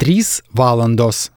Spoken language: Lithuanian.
3 valandos.